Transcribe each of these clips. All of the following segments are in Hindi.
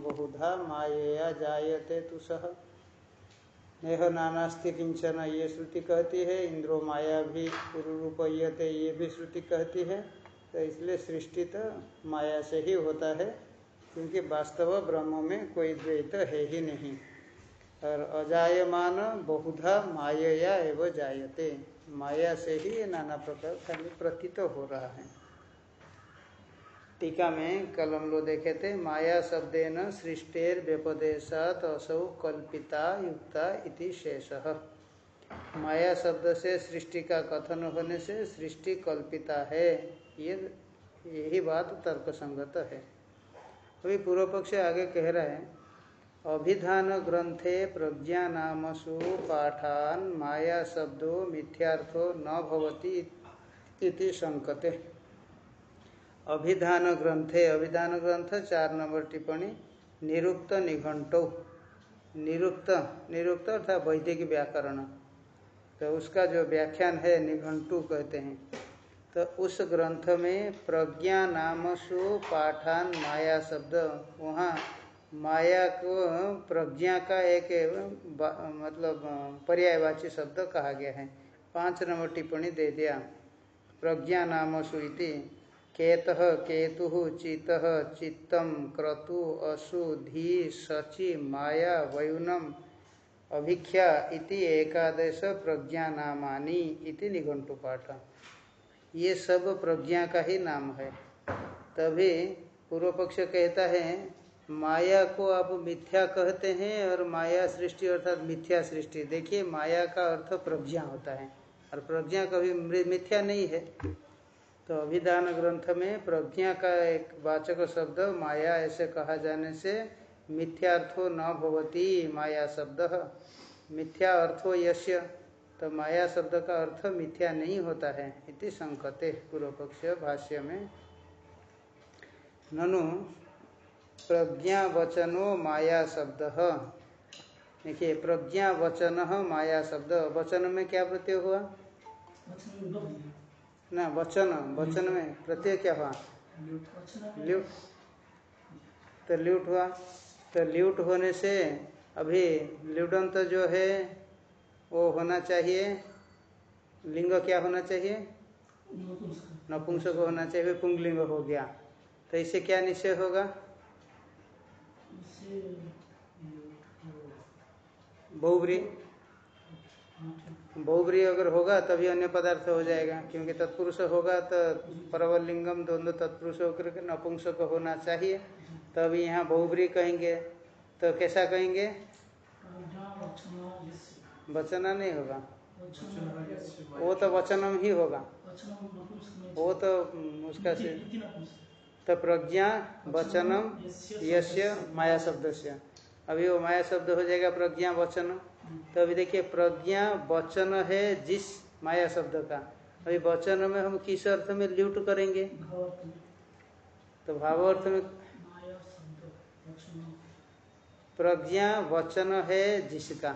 बहुधा मायया जायते तु सह नेह नानास्ति किंचन ये श्रुति कहती है, इंद्रो माया भी रूपयते ये भी श्रुति कहती है। तो इसलिए सृष्टि तो माया से ही होता है, क्योंकि वास्तव ब्रह्म में कोई द्वैत है ही नहीं। और अजायमान बहुधा माया एवं जायते। माया से ही नाना प्रकार खाली प्रतीत हो रहा है। टीका में कल हम लोग देखे थे, माया शब्देन सृष्टेर व्यपदेशात असौ कल्पिता युक्ता इति शेष। माया शब्द से सृष्टि का कथन होने से सृष्टि कल्पिता है, ये, यही बात तर्क संगत है। अभी पूर्व पक्ष आगे कह रहे है अभिधान ग्रंथे प्रज्ञा नामसु पाठान माया शब्दों मिथ्यार्थो न भवती इति संकते। अभिधान ग्रंथे अभिधान ग्रंथ चार नंबर टिप्पणी, निरुक्त निघंटो निरुक्त निरुक्त अर्थात वैदिक व्याकरण। तो उसका जो व्याख्यान है निघंटु कहते हैं। तो उस ग्रंथ में प्रज्ञा नामसु पाठान माया शब्द वहाँ माया को प्रज्ञा का एक मतलब पर्यायवाची शब्द कहा गया है। पाँच नंबर टिप्पणी दे दिया। प्रज्ञा नाम सुति केत केतु चित चित्तम क्रतु असु धी सचि माया वयुनम अभिख्या इति एकादश प्रज्ञा नामानी इति निघंटु पाठ। ये सब प्रज्ञा का ही नाम है। तभी पूर्व पक्ष कहता है माया को आप मिथ्या कहते हैं और माया सृष्टि अर्थात मिथ्या सृष्टि। देखिए, माया का अर्थ प्रज्ञा होता है और प्रज्ञा कभी मिथ्या नहीं है। तो अभिधान ग्रंथ में प्रज्ञा का एक वाचक शब्द, माया ऐसे कहा जाने से मिथ्यार्थो न भवती माया शब्द। मिथ्या अर्थो यश्य तो माया शब्द का अर्थ मिथ्या नहीं होता है इति संकते पूर्व पक्ष भाष्य में। ननु प्रज्ञा वचनो माया शब्द। देखिए प्रज्ञा वचन माया शब्द, वचन में क्या प्रत्यय हुआ? ना, वचन वचन में प्रत्यय क्या हुआ? ल्यूट। तो ल्यूट हुआ। तो ल्यूट होने से अभी ल्यूडंत जो है, वो होना चाहिए। लिंग क्या होना चाहिए? नपुंसक होना चाहिए पुंगलिंग हो गया। तो इससे क्या निश्चय होगा? बहुब्री बहुब्री अगर होगा, तभी अन्य पदार्थ हो जाएगा, क्योंकि तत्पुरुष होगा तो परवल लिंगम दोनों तत्पुरुष होकर के नपुंसक होना चाहिए। तभी यहाँ बहुब्री कहेंगे। तो कैसा कहेंगे? वचना नहीं होगा। वो तो वचनम ही होगा। वो तो उसका से तो प्रज्ञा वचनम यश्य माया शब्द से अभी वो माया शब्द हो जाएगा प्रज्ञा वचन। तो अभी देखिए प्रज्ञा वचन है जिस माया शब्द का। अभी वचन में हम किस अर्थ में ल्यूट करेंगे? तो भाव अर्थ में प्रज्ञा वचन है जिसका।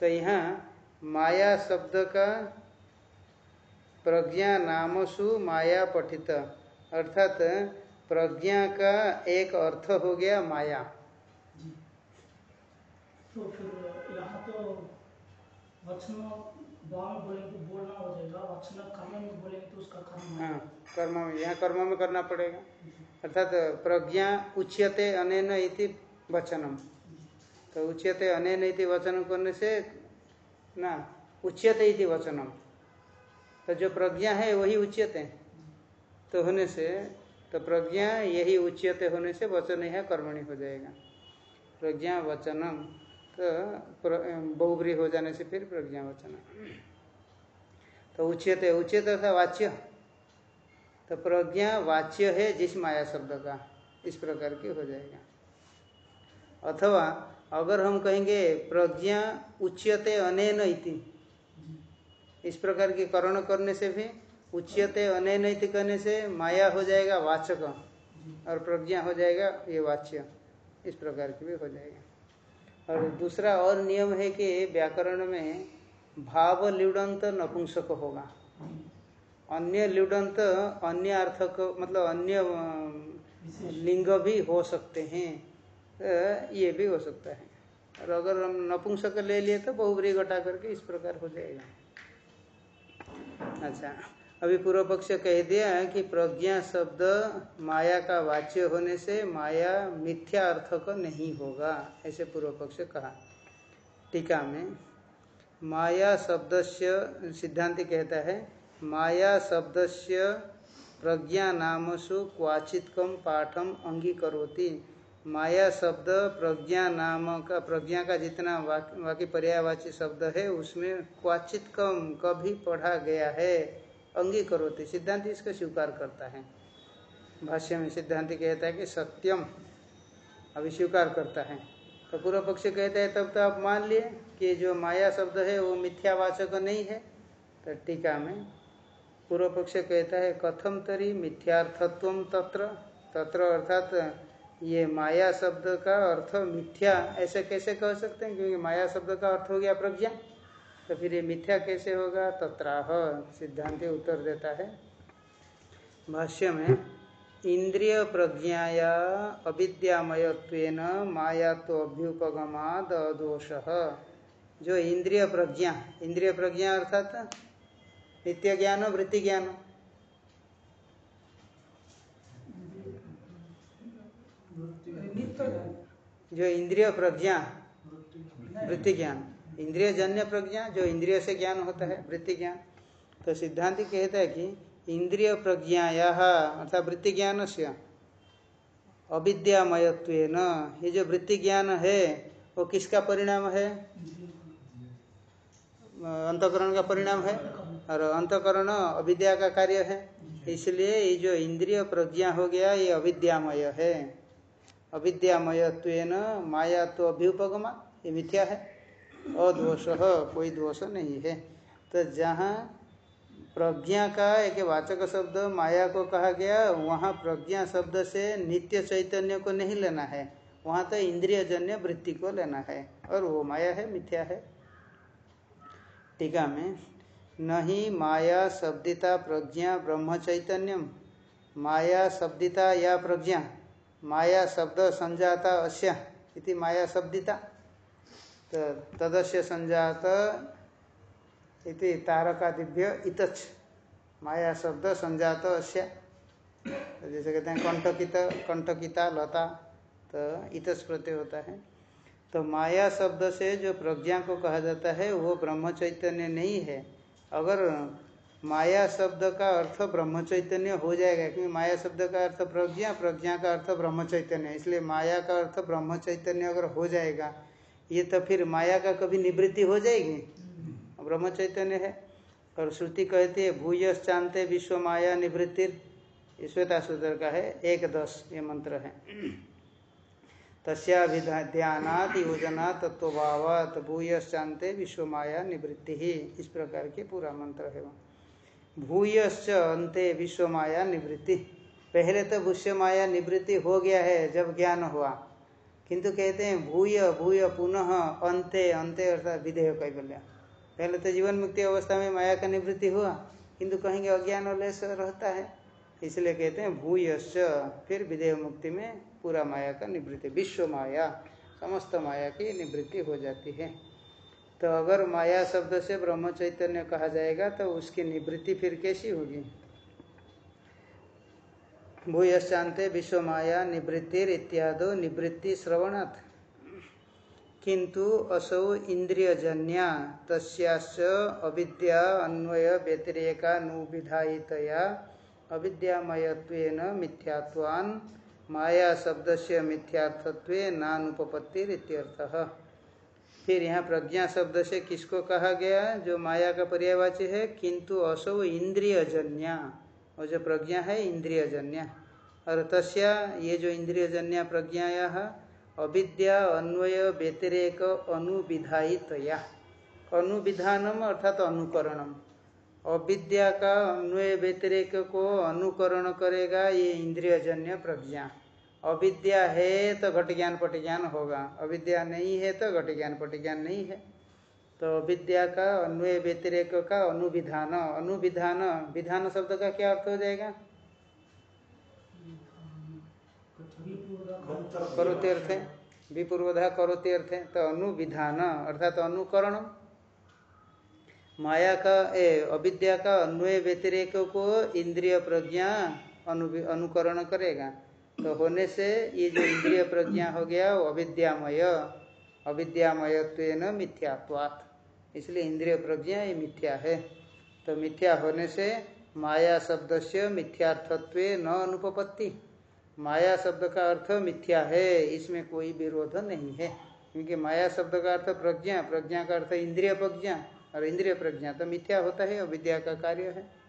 तो यहाँ माया शब्द का प्रज्ञा नामसु माया पठित। अर्थात प्रज्ञा का एक अर्थ हो गया माया। तो फिर यहाँ तो बोलना हो जाएगा कर्म में बोलेंगे तो उसका कर्म हाँ कर्म में यहाँ कर्म में करना पड़ेगा। अर्थात प्रज्ञा उच्यते अनेन इति वचनम। तो उच्यते अनेन इति वचन करने से ना उच्यते इति वचनम। तो जो प्रज्ञा है, वही उच्यते तो होने से तो प्रज्ञा यही उच्यते होने से वचन यह कर्मणि हो जाएगा। प्रज्ञा वचनम तो बहुब्री हो जाने से फिर प्रज्ञा वचन। तो उच्यते उच्यते था वाच्य। तो प्रज्ञा वाच्य है जिस माया शब्द का, इस प्रकार की हो जाएगा। अथवा अगर हम कहेंगे प्रज्ञा उच्यते अनेन इति इस प्रकार की करण करने से भी उच्यते अनैति करने से माया हो जाएगा, वाचक और प्रज्ञा हो जाएगा, ये वाच्य। इस प्रकार की भी हो जाएगा। और दूसरा और नियम है कि व्याकरण में भाव लिडंत नपुंसक होगा। अन्य लुडंत अन्य अर्थक मतलब अन्य लिंग भी हो सकते हैं। ये भी हो सकता है। और अगर हम नपुंसक ले लिए तो बहुबरी घटा करके इस प्रकार हो जाएगा। अच्छा। अभी पूर्व पक्ष कह दिया कि प्रज्ञा शब्द माया का वाच्य होने से माया मिथ्या अर्थ का नहीं होगा, ऐसे पूर्व पक्ष कहा। टीका में, माया शब्द से सिद्धांत कहता है, माया शब्द से प्रज्ञा नामसु क्वाचित कम पाठम अंगीकरोति। माया शब्द प्रज्ञा नाम का, प्रज्ञा का जितना बाकी पर्यावाची शब्द है, उसमें क्वाचित कम कभी पढ़ा गया है। अंगीकरोति, सिद्धांत इसका स्वीकार करता है। भाष्य में सिद्धांत कहता है कि सत्यम अभी स्वीकार करता है। तो पूर्व पक्ष कहता है, तब तो आप मान लिए कि जो माया शब्द है, वो मिथ्यावाचक नहीं है। तो टीका में पूर्व पक्ष कहता है, कथम तरी मिथ्यार्थत्व तत्र। तत्र अर्थात ये माया शब्द का अर्थ मिथ्या, ऐसे कैसे कह सकते हैं? क्योंकि माया शब्द का अर्थ हो गया प्रज्ञा। तो फिर ये मिथ्या कैसे होगा? तत्राह, सिद्धांत उत्तर देता है। भाष्य में, इंद्रिय प्रज्ञाया अविद्यामयत्वेन माया तो अभ्युपगमाद अदोष जो इंद्रिय प्रज्ञा इंद्रिय प्रज्ञा अर्थात नित्य ज्ञान वृत्ति ज्ञान। जो इंद्रिय प्रज्ञा, वृत्ति ज्ञान। इंद्रिय जन्य प्रज्ञा, जो इंद्रिय से ज्ञान होता है, वृत्ति ज्ञान। तो सिद्धांत कहता है कि इंद्रिय प्रज्ञाया, अर्थात वृत्ति ज्ञान से अविद्यामयत्व ये जो वृत्ति ज्ञान है, वो किसका परिणाम है? अंतकरण का परिणाम है। और अंतकरण अविद्या का कार्य है। इसलिए ये जो इंद्रिय प्रज्ञा हो गया, ये अविद्यामय है। अविद्यामयत्व माया तो अभ्युपगमा ये मिथ्या है। अदोष कोई दोष नहीं है। तो जहाँ प्रज्ञा का एक वाचक शब्द माया को कहा गया, वहाँ प्रज्ञा शब्द से नित्य चैतन्य को नहीं लेना है। वहाँ तो इंद्रिय जन्य वृत्ति को लेना है। और वो माया है, मिथ्या है। टीका में, नहीं माया शब्दिता प्रज्ञा ब्रह्म चैतन्यम। माया शब्दिता या प्रज्ञा। माया शब्द संजाता अश्य इति माया शब्दिता। तो तदस्य संजात इति तारकादिभ्य इतच माया शब्द संजात अश्य तो जैसे कहते हैं, कंटकित, कंटकिता, लता तो इतच प्रत्यय होता है। तो माया शब्द से जो प्रज्ञा को कहा जाता है, वो ब्रह्म चैतन्य नहीं है। अगर माया शब्द का अर्थ ब्रह्म चैतन्य हो जाएगा, क्योंकि माया शब्द का अर्थ प्रज्ञा प्रज्ञा का अर्थ ब्रह्म चैतन्य इसलिए माया का अर्थ ब्रह्म चैतन्य अगर हो जाएगा, ये तो फिर माया का कभी निवृत्ति हो जाएगी? ब्रह्म चैतन्य है। और श्रुति कहती है भूयस चांते विश्व माया निवृत्ति श्वेता सूत्र का है, एक दस, ये मंत्र है। तस्याभिध्यानात योजना तत्वभावात भूयश्चांते विश्व माया निवृत्ति। ही इस प्रकार के पूरा मंत्र है भूयश्च अंते विश्व माया निवृत्ति। पहले तो भूष्य माया निवृत्ति हो गया है, जब ज्ञान हुआ। किंतु कहते हैं, भूय भूय, पुनः अंते अंते अर्थात विधेय कैबल्य पहले तो जीवन मुक्ति अवस्था में माया का निवृत्ति हुआ, किंतु कहेंगे अज्ञान लेस रहता है। इसलिए कहते हैं, भूयश्च, फिर विधेय मुक्ति में पूरा माया का निवृत्ति विश्व माया समस्त माया की निवृत्ति हो जाती है। तो अगर माया शब्द से ब्रह्म चैतन्य कहा जाएगा तो उसकी निवृत्ति फिर कैसी होगी? भूयश्चांते विश्व माया निवृत्तिर इत्यादो निवृत्ति श्रवणात् किंतु असौ इंद्रियजन्या तस्याश्च अविद्या अन्वय व्यतिरेकानुविधायितया अविद्यामयत्वेन मिथ्यात्वान्, माया शब्द से मिथ्यार्थत्व नानुपत्तिरित्यर्थः फिर यहाँ प्रज्ञा शब्द से किसको कहा गया? जो माया का पर्यावाची है, किंतु असो इंद्रियजन्या। और जो प्रज्ञा है, इंद्रियजन्या। और तस्या, ये जो इंद्रियजन्या प्रज्ञाया, अविद्या, अन्वय, व्यतिरेक, अनुविधायितया। अनुविधानम अर्थात अनुकरणम। अविद्या का, अन्वय, व्यतिरेक को अनुकरण करेगा ये इंद्रियजन्य प्रज्ञा। अविद्या है तो घट ज्ञान पट ज्ञान होगा। अविद्या नहीं है तो घट ज्ञान पट ज्ञान नहीं है। तो अविद्या का, अन्वय व्यतिरेक का अनुविधान अनुविधान, विधान शब्द का क्या अर्थ हो जाएगा? करोते अर्थ है विपूर्वधा करोते अर्थ है तो अनुविधान, अर्थात तो अनुकरण। माया का, ए, अविद्या का अन्वय व्यतिरेक को इंद्रिय प्रज्ञा अनु अनुकरण करेगा। तो होने से ये जो इंद्रिय प्रज्ञा हो गया, वो अविद्यामय। अविद्यामयत्व मिथ्यात्वात्। इसलिए इंद्रिय प्रज्ञा ये मिथ्या है। तो मिथ्या होने से माया शब्द से मिथ्यार्थत्व न अनुपपत्ति। माया शब्द का अर्थ मिथ्या है, इसमें कोई विरोध नहीं है। क्योंकि माया शब्द का अर्थ प्रज्ञा प्रज्ञा का अर्थ इंद्रिय प्रज्ञा, और इंद्रिय प्रज्ञा तो मिथ्या होता है, अविद्या का कार्य है।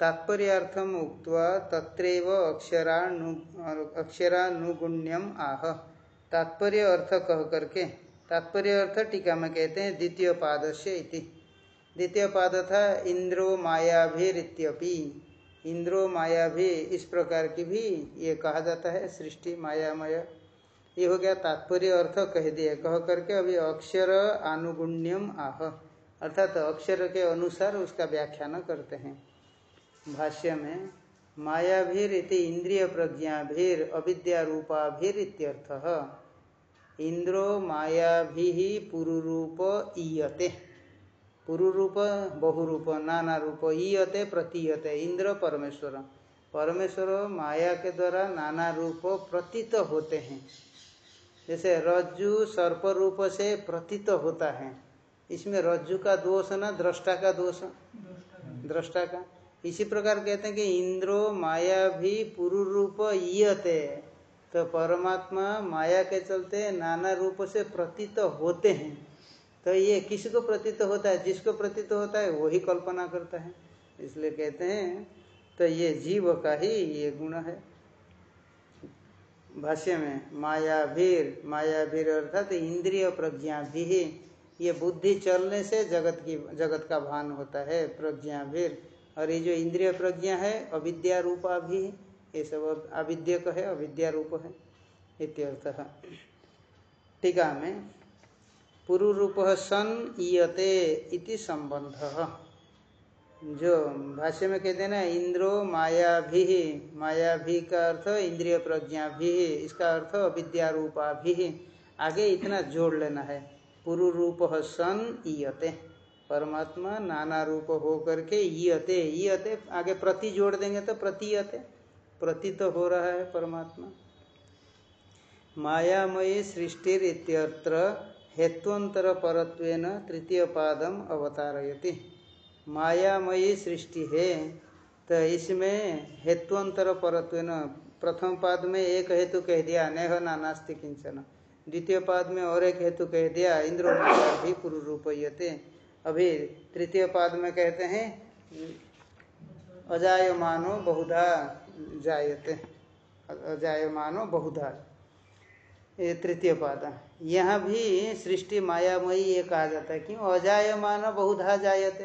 तात्पर्यार्थम उक्त तत्रैव अक्षरानु अक्षरानुगुण्यम आह। तात्पर्य अर्थ कह करके। तात्पर्य अर्थ टीका में कहते हैं द्वितीय पाद से द्वितीय पाद था, इंद्रो मायाभिरित्यपि। इंद्रो माया भी इस प्रकार की भी ये कहा जाता है, सृष्टि मायामय। ये हो गया तात्पर्य अर्थ कह दिए कह करके अभी अक्षर आनुगुण्यम आह। अर्थात तो अक्षर के अनुसार उसका व्याख्यान करते हैं। भाष्य में मायाभीर इति इंद्रिय प्रज्ञाभीर अविद्या रूपाभीर इत्यर्थ इंद्रो मायाभि पुरुरूप ईयते। पुरुरूप बहुरूप नाना रूप ईयते प्रतीयते इंद्र परमेश्वर। परमेश्वर माया के द्वारा नाना रूप प्रतीत होते हैं। जैसे रज्जु सर्प रूप से प्रतीत होता है। इसमें रज्जु का दोष ना दृष्टा का दोष? दृष्टा का। इसी प्रकार कहते हैं कि इंद्रो माया भी पुरु रूप ईयते। तो परमात्मा माया के चलते नाना रूप से प्रतीत होते हैं। तो ये किसी को प्रतीत होता है, जिसको प्रतीत होता है, वही कल्पना करता है। इसलिए कहते हैं तो ये जीव का ही ये गुण है। भाष्य में मायाभीर मायाभीर अर्थात इंद्रिय प्रज्ञा भी ये बुद्धि चलने से जगत की, जगत का भान होता है प्रज्ञा भीर और ये जो इंद्रिय प्रज्ञा है, अविद्या रूपा भी ये सब अविद्यक है, अविद्या रूप है, इत्यर्थ। टीका में, पुरुरूप सन ईयते इति संबंध जो भाष्य में कहते हैं ना, इंद्रो माया भी माया भी का अर्थ इंद्रिय प्रज्ञा भी इसका अर्थ अविद्या रूपा भी आगे इतना जोड़ लेना है। पुरु रूप सन ईयते परमात्मा नाना रूप हो करके ईयते ईयते, आगे प्रति जोड़ देंगे तो प्रतीयते प्रति तो हो रहा है परमात्मा। मायामयी सृष्टि हेत्वंतर परत्वेन तृतीय पादम अवतारयति। मायामयी सृष्टि है तो इसमें हेत्वंतर परत्वेन, प्रथम पाद में एक हेतु कह दिया, नेह नानास्ति किंचन। द्वितीय पाद में और एक हेतु कह दिया, इंद्रो भी पूर्व रूपयते अभी तृतीय पाद में कहते हैं, अजायमानो बहुधा जायते, अजायमानो बहुधा। ये तृतीय पाद यहाँ भी सृष्टि मायामयी ये कहा जाता है, क्यों? अजायमान बहुधा जायते।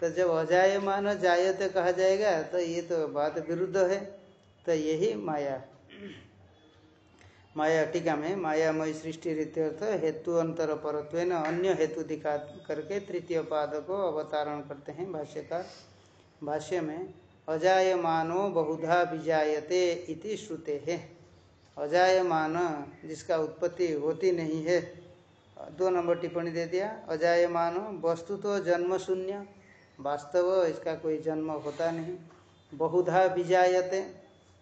तो जब अजाय अजायमान जायते कहा जाएगा तो ये तो बात विरुद्ध है तो यही माया। माया टीका में मायामय सृष्टि रीत्यर्थ हेतु अंतर परत्व अन्य हेतु दिखा करके तृतीय पाद को अवतारण करते हैं भाष्यकार। भाष्य में अजायमानो बहुधा विजायते इति श्रुते है। अजायमान जिसका उत्पत्ति होती नहीं है, दो नंबर टिप्पणी दे दिया, अजायमान वस्तु तो जन्म शून्य वास्तव इसका कोई जन्म होता नहीं। बहुधा विजायते,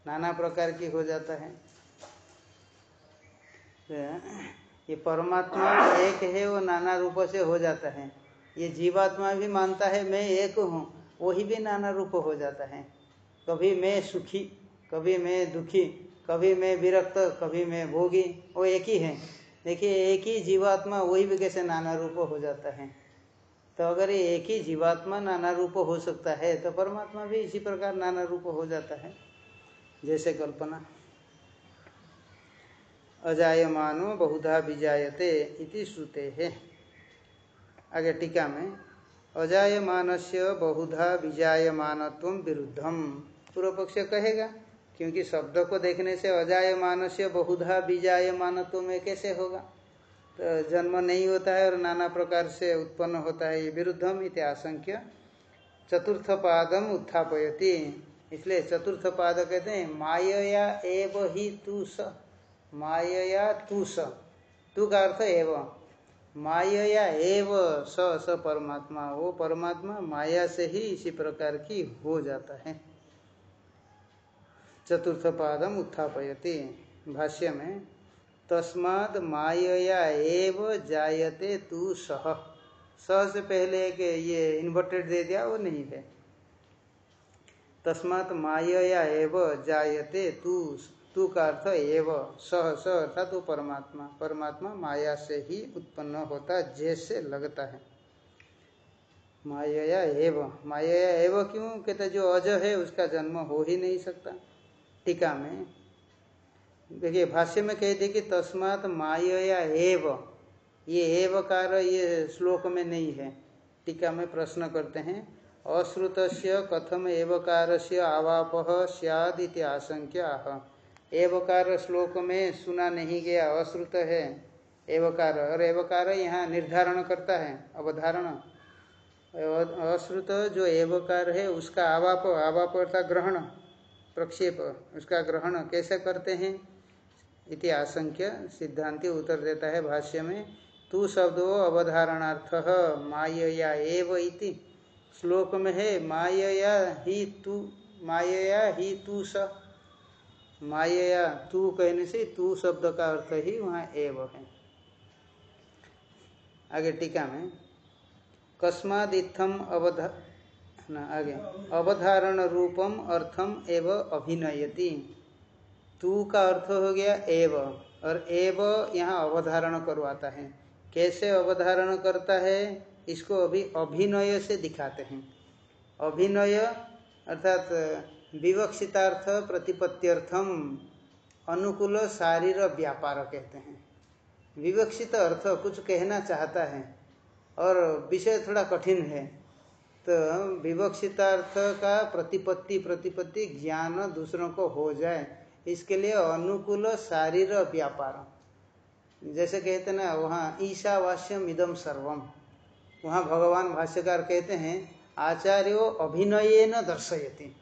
नाना प्रकार की हो जाता है। ये परमात्मा एक है, वो नाना रूप से हो जाता है। ये जीवात्मा भी मानता है, मैं एक हूँ, वही भी नाना रूप हो जाता है। कभी मैं सुखी, कभी मैं दुखी, कभी मैं विरक्त, कभी मैं भोगी, वो एक ही है। देखिए, एक ही जीवात्मा, वही भी कैसे नाना रूप हो जाता है। तो अगर ये एक ही जीवात्मा नाना रूप हो सकता है तो परमात्मा भी इसी प्रकार नाना रूप हो जाता है। जैसे कल्पना। अजायमानो बहुधा विजायते इति श्रुते। है आगे टीका में अजायमान से बहुधा विजायमान विरुद्धम पूर्व पक्ष कहेगा, क्योंकि शब्द को देखने से अजायमान से बहुधा बीजायमान तो में कैसे होगा? तो जन्म नहीं होता है और नाना प्रकार से उत्पन्न होता है ये विरुद्धम इति आशंक्य। चतुर्थ पादम उत्थापयति। इसलिए चतुर्थ पाद कहते हैं माया एव ही तू स। माया तू स. तू का अर्थ एव. माया एव स स परमात्मा. वो परमात्मा माया से ही इसी प्रकार की हो जाता है. चतुर्थ पादम उत्थापयति. भाष्य में, तस्माद माया एव जायते तू सह. सह से पहले के ये इन्वर्टेड दे दिया, वो नहीं है. तस्मात माया एव जायते तू तू का अर्थ एव, सह, स अर्थात वो परमात्मा। परमात्मा माया से ही उत्पन्न होता, जैसे लगता है। माया एव। माया एव क्यों? कहते, जो अज है, उसका जन्म हो ही नहीं सकता। टीका में, देखिए, भाष्य में कह दिए कि तस्मात माया एव। ये एव कार, ये श्लोक में नहीं है। टीका में प्रश्न करते हैं अश्रुत कथम एवकार से आवाप सियाद आशंक्य? आह एवकार श्लोक में सुना नहीं गया, अश्रुत है। एवकार, और एवकार यहाँ निर्धारण करता है, अवधारण। अश्रुत जो एवकार है, उसका आवाप आवाप अर्थात ग्रहण, प्रक्षेप, उसका ग्रहण कैसे करते हैं? इति आशंक्य सिद्धांति उत्तर देता है भाष्य में, तू शब्दो अवधारणार्थ, मायया एव इति। श्लोक में है, मायया ही तू, मायया ही तू स। मायया, तू कहने से तू शब्द का अर्थ ही वहाँ एव है। आगे टीका में कस्माद इत्थम अवधा, ना, आगे, अवधारण रूपम अर्थम एव अभिनयति। तू का अर्थ हो गया एव, और एव यहाँ अवधारण करवाता है। कैसे अवधारण करता है? इसको अभी अभिनय से दिखाते हैं। अभिनय, अर्थात विवक्षितार्थ, प्रतिपत्त्यर्थम, अनुकूल शारीर व्यापार कहते हैं। विवक्षित अर्थ कुछ कहना चाहता है और विषय थोड़ा कठिन है। तो विवक्षितार्थ का प्रतिपत्ति प्रतिपत्ति ज्ञान दूसरों को हो जाए, इसके लिए अनुकूल शारीर व्यापार। जैसे कहते ना, वहाँ ईशावास्यम इदम सर्वम। वहाँ भगवान भाष्यकार कहते हैं, आचार्यो अभिनय न दर्शयति।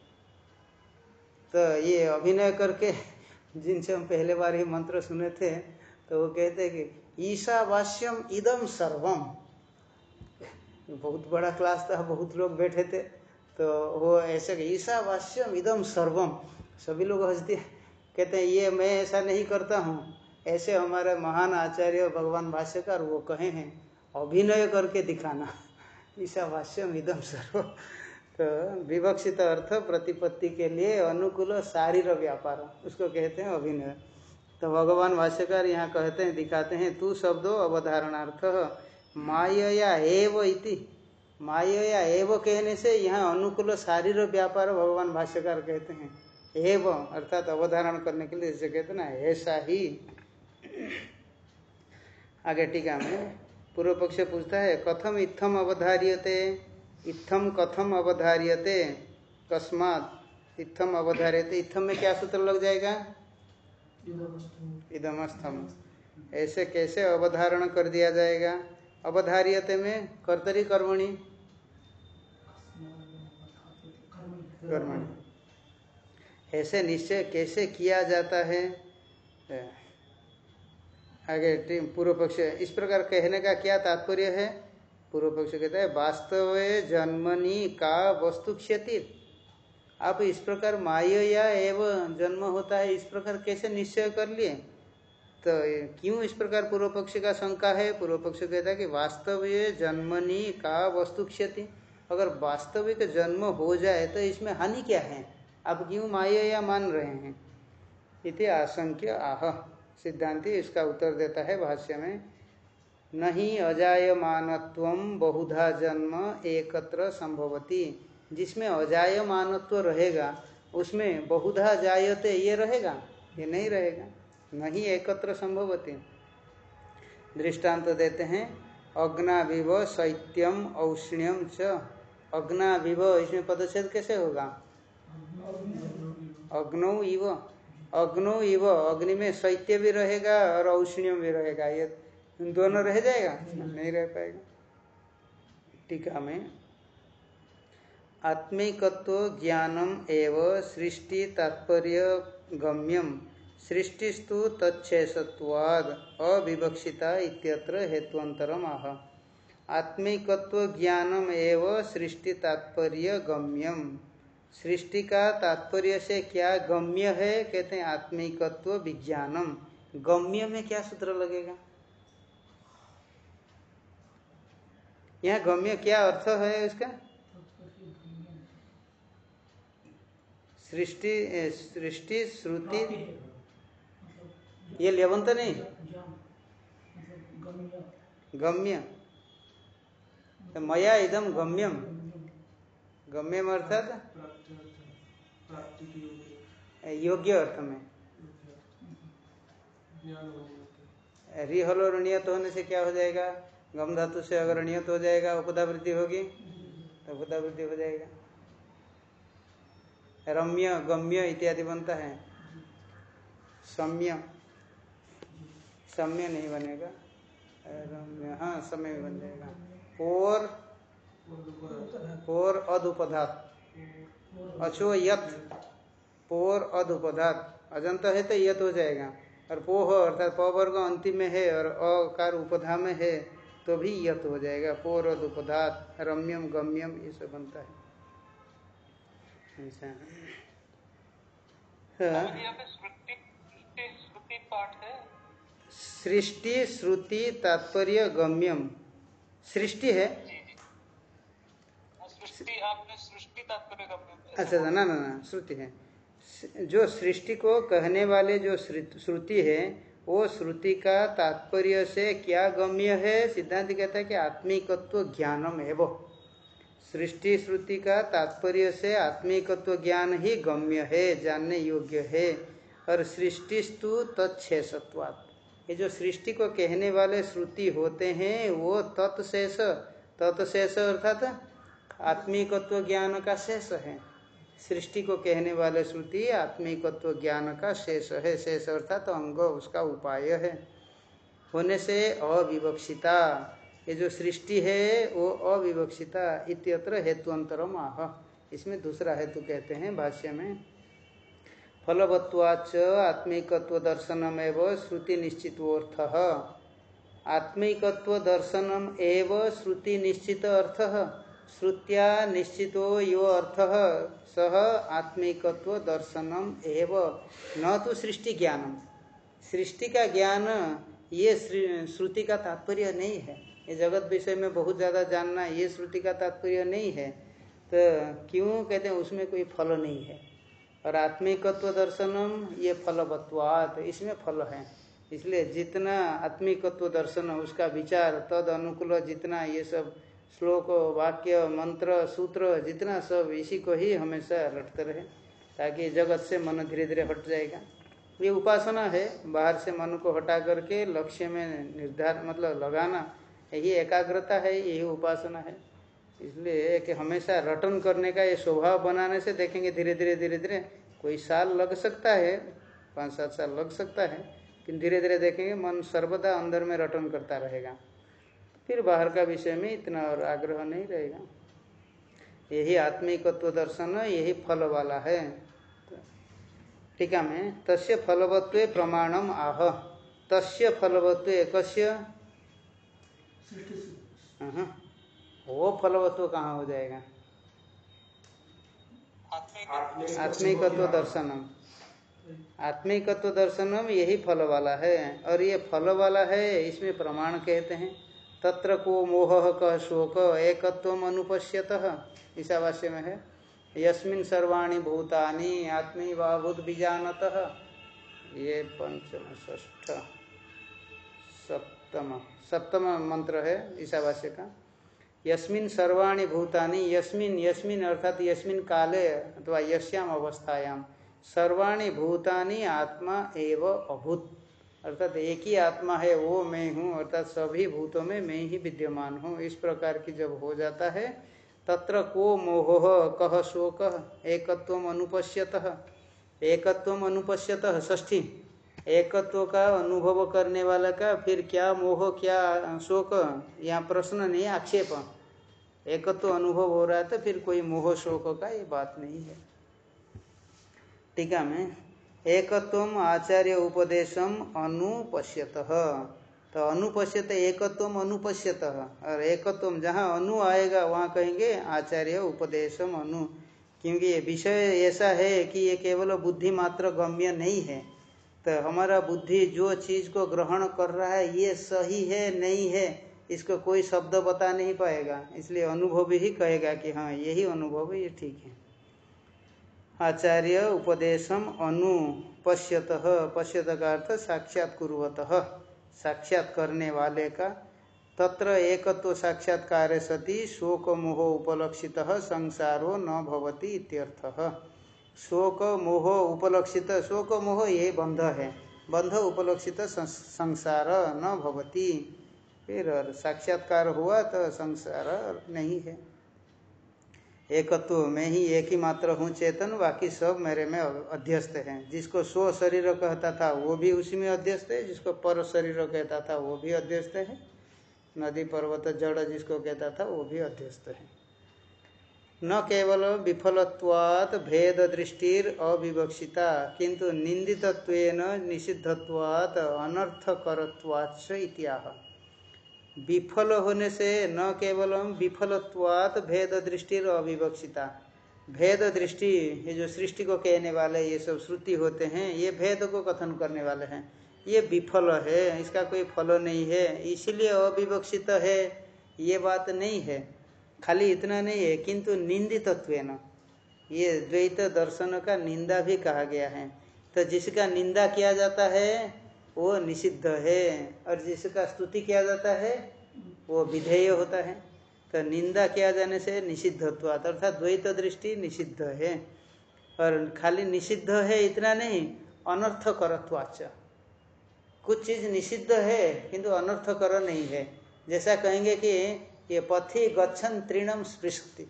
तो ये अभिनय करके जिनसे हम पहले बार ही मंत्र सुने थे तो वो कहते हैं कि ईशावास्यम इदम सर्वम। बहुत बड़ा क्लास था, बहुत लोग बैठे थे। तो वो ऐसे ईशावास्यम इदम सर्वम। सभी लोग हँसते, कहते हैं, ये मैं ऐसा नहीं करता हूँ। ऐसे हमारे महान आचार्य भगवान भाष्यकार वो कहे हैं, अभिनय करके दिखाना। ईशावास्यम इदम सर्व तो विवक्षित अर्थ प्रतिपत्ति के लिए अनुकूल शारीर व्यापार। उसको कहते हैं अभिनय। तो भगवान भाष्यकार यहाँ कहते हैं, दिखाते हैं, तू शब्दों अवधारणार्थ। माया एव इति। माया एव कहने से यहाँ अनुकूल शारीर व्यापार भगवान भाष्यकार कहते हैं। एव, अर्थात अवधारण करने के लिए जैसे कहते ना, ऐसा ही। आगे टीका में पूर्व पक्ष पूछता है, कथम इत्थम अवधार्यते? इत्थम कथम अवधार्यते? कस्मात इत्थम अवधार्यते। इत्थम में क्या सूत्र लग जाएगा? इदमस्थम। ऐसे कैसे अवधारण कर दिया जाएगा? अवधार्यते में कर्तरी कर्मणि। कर्मणि। ऐसे निश्चय कैसे किया जाता है? आगे पूर्व पक्ष। इस प्रकार कहने का क्या तात्पर्य है? पूर्व पक्ष कहता है, वास्तव जन्मनी का वस्तु क्षति आप इस प्रकार माया एवं जन्म होता है, इस प्रकार कैसे निश्चय कर लिए? तो क्यों इस प्रकार पूर्व पक्ष का शंका है? पूर्व पक्ष कहता है कि वास्तविक जन्मनी का वस्तु क्षति। अगर वास्तविक जन्म हो जाए तो इसमें हानि क्या है? आप क्यों माया या मान रहे हैं? इति आशंक्य, आह, सिद्धांति इसका उत्तर देता है भाष्य में। नहीं अजायमानत्व बहुधा जन्म एकत्र संभवती। जिसमें अजायमानत्व रहेगा, उसमें बहुधा जायते ये रहेगा, ये नहीं रहेगा। नहीं एकत्र संभवती। दृष्टांत तो देते हैं अग्नाविव शैत्यम औष्ण्यम च। अग्नाविव इसमें पदच्छेद कैसे होगा? अग्नौ इव। अग्नो इव, अग्नि में शैत्य भी रहेगा और औष्ण्यम भी रहेगा। ये दोनों रह जाएगा? नहीं रह पाएगा। टीका में, आत्मिकत्व ज्ञानम एव सृष्टि तात्पर्य गम्यम। सृष्टिस्तु तत्सत्वाद अविवक्षिता इत्यत्र हेतुअंतरम आह। आत्मिकत्व ज्ञानम एव सृष्टि तात्पर्य गम्यम। सृष्टि का तात्पर्य से क्या गम्य है? कहते हैं आत्मिकत्व विज्ञानम। गम्य में क्या सूत्र लगेगा? यहाँ गम्य क्या अर्थ है उसका सृष्टि सृष्टि, श्रुति। ये लेवंत नहीं? गम्य। तो मया इदम गम्यम। गम्यम अर्थात? योग्य अर्थ में। रिहल और नियत होने से क्या हो जाएगा? गम धातु से अगर नियत हो जाएगा उपदावृत्ति होगी तो उपदावृत्ति हो जाएगा। रम्य, गम्य इत्यादि बनता है। सम्य। सम्य नहीं बनेगा। रम्य हाँ समय बन जाएगा। और और अदुपधात। अचो यत। पोर अदुपधात। अजंत है तो यत हो जाएगा। और पोह, अर्थात प वर्ग अंतिम में है और अकार उपधा में है। तो भी यत हो जाएगा। पोर अदुपधात रम्यम गम्यम ये सब बनता है। ऐसा सृष्टि श्रुति तात्पर्य गम्यम। सृष्टि है? अच्छा ना ना ना श्रुति है। जो सृष्टि को कहने वाले जो श्रुति है वो श्रुति का तात्पर्य से क्या गम्य है? सिद्धांत कहता है कि आत्मिकत्व ज्ञानम है वो सृष्टि श्रुति का तात्पर्य से आत्मिकत्व ज्ञान ही गम्य है, जानने योग्य है। और सृष्टिस्तु तत्शेषत्वात्। ये जो सृष्टि को कहने वाले श्रुति होते हैं, वो तत्शेष तत्शेष अर्थात आत्मिकत्व ज्ञान का शेष है। सृष्टि को कहने वाले श्रुति आत्मिकत्व ज्ञान का शेष है, शेष अर्थात तो अंग, उसका उपाय है। होने से अविवक्षिता, ये जो सृष्टि है, वो अविवक्षिता इत्यत्र हेतुअंतरम आह। इसमें दूसरा हेतु कहते हैं भाष्य में। फलवत्वाच आत्मिकत्व दर्शनम एवं श्रुति निश्चितोर्थ आत्मिकत्व दर्शनम एवं श्रुति निश्चित अर्थ। श्रुत्या निश्चितो यो अर्थ सह आत्मिकत्व दर्शनम एव। न तो सृष्टि ज्ञानम सृष्टि का ज्ञान ये श्रुति का तात्पर्य नहीं है। ये जगत विषय में बहुत ज़्यादा जानना ये श्रुति का तात्पर्य नहीं है। तो क्यों कहते हैं उसमें कोई फल नहीं है? और आत्मिकत्व दर्शनम ये फलवत्वात, इसमें फल है। इसलिए जितना आत्मिकत्व दर्शन उसका विचार तद अनुकूल जितना ये सब श्लोक, वाक्य, मंत्र, सूत्र, जितना सब इसी को ही हमेशा रटते रहे, ताकि जगत से मन धीरे धीरे हट जाएगा। ये उपासना है, बाहर से मन को हटा करके लक्ष्य में निर्धार मतलब लगाना, यही एकाग्रता है, यही उपासना है। इसलिए कि हमेशा रटन करने का ये स्वभाव बनाने से देखेंगे धीरे धीरे धीरे धीरे कोई साल लग सकता है पाँच सात साल लग सकता है, लेकिन धीरे धीरे देखेंगे मन सर्वदा अंदर में रटन करता रहेगा। फिर बाहर का विषय में इतना और आग्रह नहीं रहेगा। यही आत्मिकत्व दर्शन, यही फल वाला है। टीका में तस्य फलवत्व प्रमाणम आह। तस्य फलवत्व कस्य वो फलवत्व कहाँ हो जाएगा? आत्मिकत्व दर्शनम। आत्मिकत्व दर्शनम यही फल वाला है। और ये फल वाला है, इसमें प्रमाण कहते हैं। तत्र को मोह कह शोक एकत्व अनुपश्यत। ईशावास्य में है। यस्मिन सर्वाणी भूतानि आत्मी वाभूत बीजानत ये पंचम ष्ठ सप्तम सप्तम मंत्र है ईशावास्य का। यस्मिन सर्वाणी भूतानि, यस्मिन यस्मिन अर्थात यस्मिन काले अथवा यश्याम अवस्थायाम सर्वाणी भूतानि आत्मा एव अभूत। अर्थात एक ही आत्मा है, वो मैं हूँ, अर्थात सभी भूतों में मैं ही विद्यमान हूँ। इस प्रकार की जब हो जाता है, तत्र को मोह कह शोक एकत्व अनुपश्यत। एकत्व अनुपश्यत ष्ठी एकत्व का अनुभव करने वाला का फिर क्या मोह, क्या शोक यहाँ प्रश्न नहीं, आक्षेप। एकत्व अनुभव हो रहा है तो फिर कोई मोह, शोक का ये बात नहीं है। टीका में एकत्व आचार्य उपदेशम अनुपश्यत। तो अनुपश्यत एकत्व अनुपश्यत। और एकत्व जहाँ अनु आएगा, वहाँ कहेंगे आचार्य उपदेशम अनु। क्योंकि ये विषय ऐसा है कि ये केवल बुद्धि मात्र गम्य नहीं है। तो हमारा बुद्धि जो चीज़ को ग्रहण कर रहा है, ये सही है, नहीं है, इसको कोई शब्द बता नहीं पाएगा। इसलिए अनुभव ही कहेगा कि हाँ यही अनुभव ये ठीक है। आचार्य उपदेशम अनु पश्यत पश्यत का अर्थ साक्षात कुरत साक्षात करने वाले का। तत्र एकत्व तो साक्षात्कार सती शोक मोह उपलक्षित संसारो न भवती इत्यर्थः। शोक मोह उपलक्षित शोक मोह ये बंध है। बंध उपलक्षित संसार न भवती। फिर साक्षात्कार हुआ तो संसार नहीं है। एकत्व में ही एक ही मात्र हूँ चेतन, बाकी सब मेरे में अध्यस्त हैं। जिसको स्व शरीर कहता था, वो भी उसी में अध्यस्त है। जिसको पर शरीर कहता था, वो भी अध्यस्त है। नदी, पर्वत, जड़ जिसको कहता था, वो भी अध्यस्त है। न केवल विफलत्वात् भेद दृष्टिर अविवक्षिता किंतु निंदितत्व निषिद्धत्वात् इत्याह। विफल होने से न केवल विफलत्वात भेद दृष्टिर अविवक्षिता। भेद दृष्टि, ये जो सृष्टि को कहने वाले, ये सब श्रुति होते हैं, ये भेद को कथन करने वाले हैं। ये विफल है, इसका कोई फल नहीं है, इसीलिए अविवक्षित है, ये बात नहीं है। खाली इतना नहीं है, किंतु निंदितत्व न ये द्वैत दर्शन का निंदा भी कहा गया है। तो जिसका निंदा किया जाता है वो निषिद्ध है। और जिसका स्तुति किया जाता है, वो विधेय होता है। तो निंदा किया जाने से निषिद्धत्व अर्थात द्वैत दृष्टि निषिद्ध है। और खाली निषिद्ध है इतना नहीं अनर्थ करत्वाच कुछ चीज़ निषिद्ध है, किंतु अनर्थकर नहीं है। जैसा कहेंगे कि ये पथी गच्छन तृणम स्पृशक्ति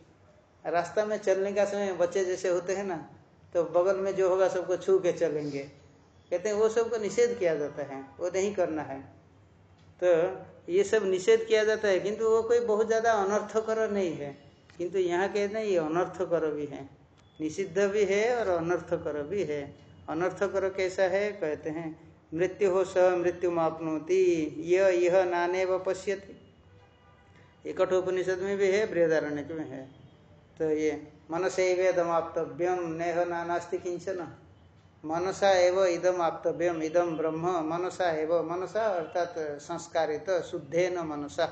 रास्ता में चलने का समय बच्चे जैसे होते हैं ना तो बगल में जो होगा सबको छू के चलेंगे। कहते हैं, वो सबको निषेध किया जाता है, वो नहीं करना है। तो ये सब निषेध किया जाता है, किंतु वो कोई बहुत ज़्यादा अनर्थकर नहीं है। किंतु यहाँ कहते हैं, ये अनर्थकर भी है। निषिद्ध भी है और अनर्थकर भी है। अनर्थकर कैसा है? कहते हैं, मृत्यु हो स, मृत्यु मापनोती यह यह नाने व पश्यति। ये कठोपनिषद में भी है, बृहदारण्य में है। तो ये मन मनसे वेदमाप्तव्यम नेह नानास्ति किंचन मनसा एव इदम आप्तव्यम, इदम ब्रह्म, मनसा एव मनसा, अर्थात संस्कारित शुद्धे न मनसा।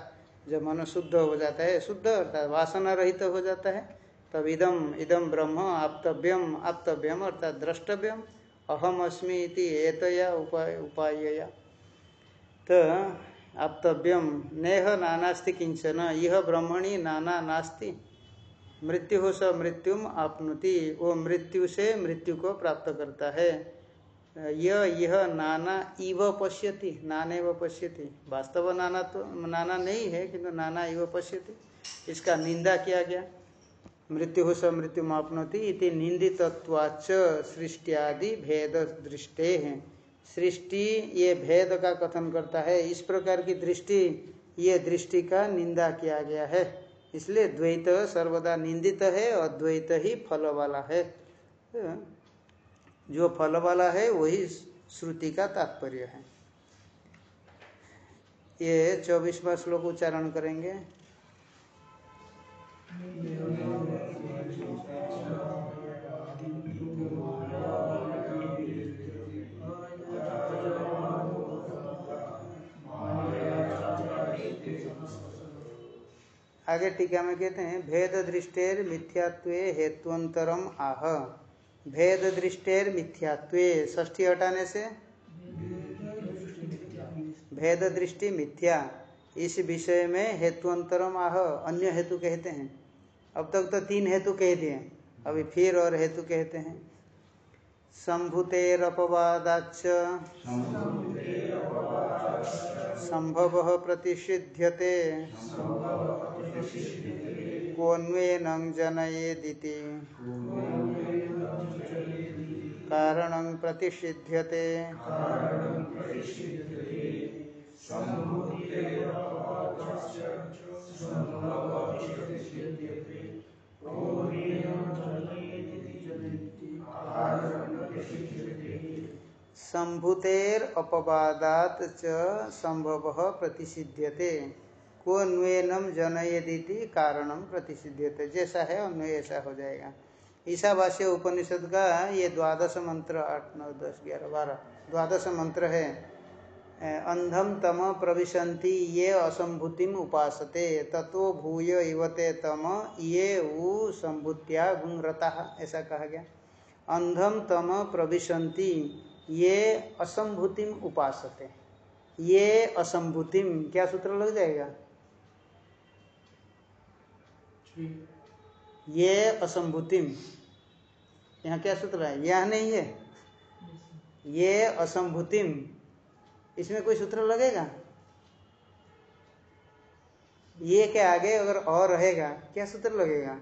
जब मन शुद्ध हो जाता है, शुद्ध अर्थात वासना रहित हो जाता है, तब इदम इदम ब्रह्म आप्तव्यम आप्तव्यम अर्थात द्रष्टव्यम अहम अस्मि इति एतया उपाय उपायया। तो आप्तव्यम, नेह नानास्ति किंचन यह ब्रह्मणि नाना नास्ति। मृत्यु हो स मृत्युम आपनुति, वो मृत्यु से मृत्यु को प्राप्त करता है। यह यह नाना इव पश्यति, नाने व पश्यति। वास्तव नाना तो नाना नहीं है, किंतु नाना इव पश्यति। इसका निंदा किया गया। मृत्यु हो स मृत्यु मापनोति इति निंदितत्वाच सृष्टियादि भेद दृष्टे हैं। सृष्टि, ये भेद का कथन करता है। इस प्रकार की दृष्टि, ये दृष्टि का निंदा किया गया है। इसलिए द्वैत सर्वदा निंदित है और द्वैत ही फल वाला है। जो फल वाला है, वही श्रुति का तात्पर्य है। ये चौबीसवा श्लोक उच्चारण करेंगे। आगे टीका में कहते हैं भेद दृष्टेर मिथ्यात्व हेत्वंतरम आह। भेद दृष्टेर मिथ्यात्व ष्ठी हटाने से? भेद दृष्टि मिथ्या इस विषय में हेतुअंतरम आह अन्य हेतु कहते हैं। अब तक तो तीन हेतु कह दिए अभी फिर और हेतु कहते हैं। संभुतेरपवादाच संभव प्रतिषिध्यते। कोन्वेन जनयेदिति। कारण प्रतिषिध्यते। संभुतेर अपवादात च संभव प्रतिषिध्यते। को अन्वेनम जनयदिति कारणम प्रतिषिध्यते। जैसा है अन्वय ऐसा हो जाएगा। ईशावास्य उपनिषद का ये द्वादश मंत्र, आठ, नौ, दस, ग्यारह, बारह, द्वादश मंत्र है। अंधम तम प्रविशंति ये असंभूतिम उपासते तत्व भूय इवते तम, ये उ संभूत्या गुणरता ऐसा कहा गया। अंधम तम प्रविशंति ये असंभूतिम उपासते। ये असंभूतिम, क्या सूत्र लग जाएगा? ये असंभूतिम। यहाँ क्या सूत्र है? यह नहीं है। ये असंभूतिम। इसमें कोई सूत्र लगेगा? ये के आगे अगर और रहेगा, क्या सूत्र लगेगा?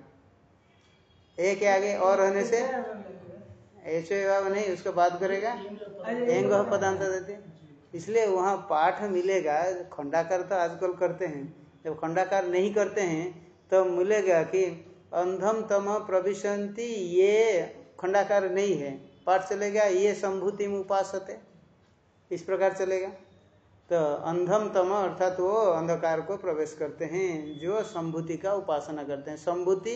ए के आगे और रहने से? ऐसे नहीं, उसको बात करेगा? एंग पदांत देते इसलिए वहाँ पाठ मिलेगा। खंडाकार तो आजकल करते हैं। जब खंडाकार नहीं करते हैं तो मिलेगा कि अंधम तम प्रविशंति, ये खंडाकार नहीं है। पाठ चलेगा, ये संभूति में उपासते। इस प्रकार चलेगा। तो अंधम तम अर्थात वो अंधकार को प्रवेश करते हैं, जो संभूति का उपासना करते हैं। संभूति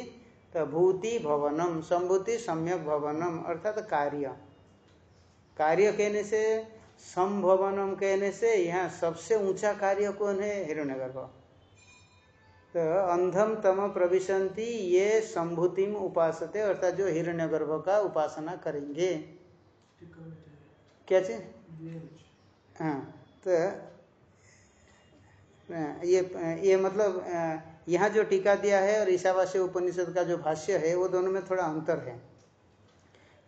तो भूति भवनम, संभूति सम्यक भवनम, अर्थात कार्य। कार्य कहने से, संभवनम कहने से, यहाँ सबसे ऊँचा कार्य कौन है? हिरण्यगर्भ। तो अंधम तम प्रविशंति, ये संभूतिम उपासते, अर्थात जो हिरण्य गर्भ का उपासना करेंगे। क्या चीज़? हाँ तो ये ये मतलब यहाँ जो टीका दिया है और ईशावास्य उपनिषद का जो भाष्य है, वो दोनों में थोड़ा अंतर है।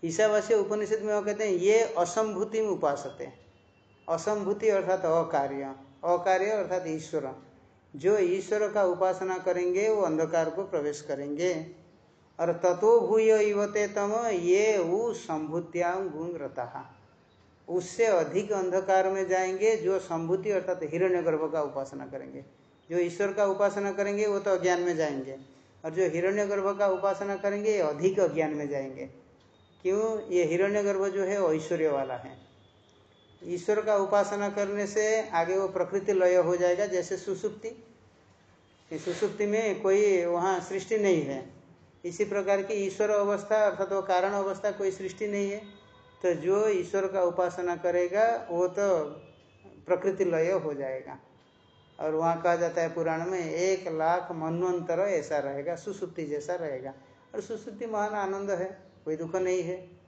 ईशावास्य उपनिषद में वो कहते हैं, ये असंभूति में उपासते। असंभूति अर्थात अकार्य अकार्य अर्थात ईश्वर। जो ईश्वर का उपासना करेंगे, वो अंधकार को प्रवेश करेंगे। और तत्व भूय युवते तम, ये वो संभूत्याम गुण रता उससे अधिक अंधकार में जाएँगे, जो संभूति अर्थात हिरण्य गर्भ का उपासना करेंगे। जो ईश्वर का उपासना करेंगे, वो तो अज्ञान में जाएँगे। और जो हिरण्य गर्भ का उपासना करेंगे अधिक अज्ञान में जाएँगे। क्यों? ये हिरण्य गर्भ जो है, ऐश्वर्य वाला है। ईश्वर का उपासना करने से आगे वो प्रकृति लय हो जाएगा, जैसे सुसुप्ति। सुसुप्ति में कोई वहाँ सृष्टि नहीं है। इसी प्रकार की ईश्वर अवस्था अर्थात वो कारण अवस्था कोई सृष्टि नहीं है। तो जो ईश्वर का उपासना करेगा, वो तो प्रकृति लय हो जाएगा। और वहाँ कहा जाता है पुराण में, एक लाख मनवंतर ऐसा रहेगा, सुसुप्ति जैसा रहेगा। और सुसुप्ति महान आनंद है, कोई दुख नहीं है।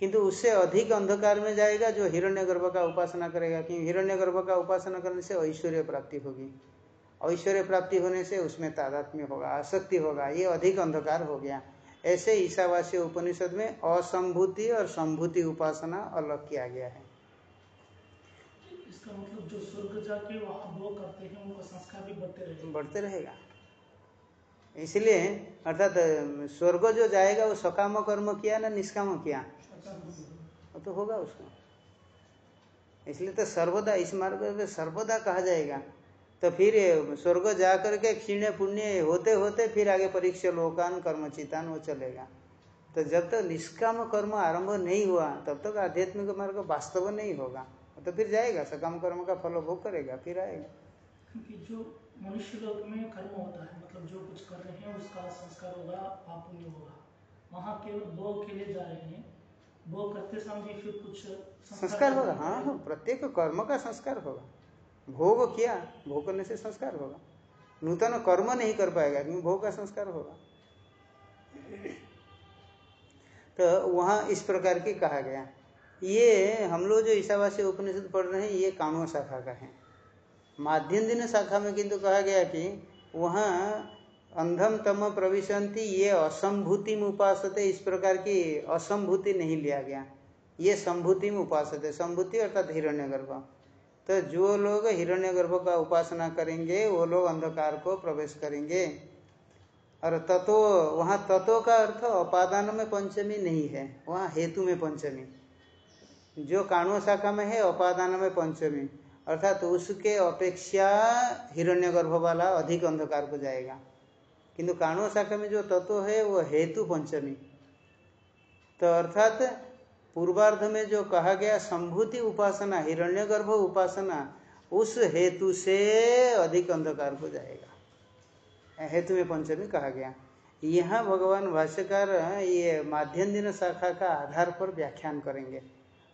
किंतु उससे अधिक अंधकार में जाएगा जो हिरण्य गर्भ का उपासना करेगा क्योंकि हिरण्य गर्भ का उपासना करने से ऐश्वर्य प्राप्ति होगी। ऐश्वर्य प्राप्ति होने से उसमें तादात्म्य होगा आसक्ति होगा ये अधिक अंधकार हो गया। ऐसे ईशावासी उपनिषद में असंभूति और संभूति उपासना अलग किया गया है। इसका मतलब जो स्वर्ग जाके वहाँ भोग करते हैं उनका संस्कार भी बढ़ते रहेगा। बढ़ते रहेगा। इसलिए, अर्थात, स्वर्ग जो जाएगा, वो सकाम कर्म किया ना निष्काम किया? तो होगा उसको। इसलिए तो सर्वदा, इस मार्ग में सर्वदा कहा जाएगा। तो फिर, स्वर्ग जा करके क्षीण पुण्य होते होते फिर आगे परीक्षा, लोकान कर्मचितान वो चलेगा। तो जब तक तो निष्काम कर्म आरंभ नहीं हुआ, तब तक तो आध्यात्मिक मार्ग वास्तव नहीं होगा। तो फिर जाएगा, सकाम कर्म का फल भोग करेगा, फिर आएगा। क्योंकि जो मनुष्य लोक में कर्म होता है मतलब जो कुछ कर रहे हैं उसका संस्कार होगा पाप पुण्य होगा। वहाँ केवल भोग के लिए जा रहे हैं। भोग करते समय फिर कुछ संस्कार होगा। हाँ प्रत्येक कर्म का संस्कार होगा। भोग किया भोग करने से संस्कार होगा। नूतन कर्म नहीं कर पाएगा क्योंकि भोग का संस्कार होगा। तो वहाँ इस प्रकार की कहा गया। ये हम लोग जो ईशावासी उपनिषद पढ़ रहे हैं ये काणुआ शाखा का है। माध्यम दिन शाखा में किंतु कहा गया कि वहाँ अंधम तम प्रविशंति, ये असंभूति में उपासते, इस प्रकार की असंभूति नहीं लिया गया। ये संभूति में उपासते, संभूति अर्थात हिरण्यगर्भ। तो जो लोग हिरण्यगर्भ का उपासना करेंगे, वो लोग अंधकार को प्रवेश करेंगे। और तत्व, वहाँ तत्व का अर्थ अपादान में पंचमी नहीं है, वहाँ हेतु में पंचमी। जो काणु शाखा में है, अपादान में पंचमी। अर्थात तो उसके अपेक्षा हिरण्यगर्भ वाला अधिक अंधकार को जाएगा। किंतु काणु शाखा में जो तत्व है, वो हेतु पंचमी। तो अर्थात पूर्वार्ध में जो कहा गया संभूति उपासना, हिरण्यगर्भ उपासना, उस हेतु से अधिक अंधकार को जाएगा। हेतु में पंचमी कहा गया। यहाँ भगवान भाष्यकार ये माध्यम दिन शाखा का आधार पर व्याख्यान करेंगे।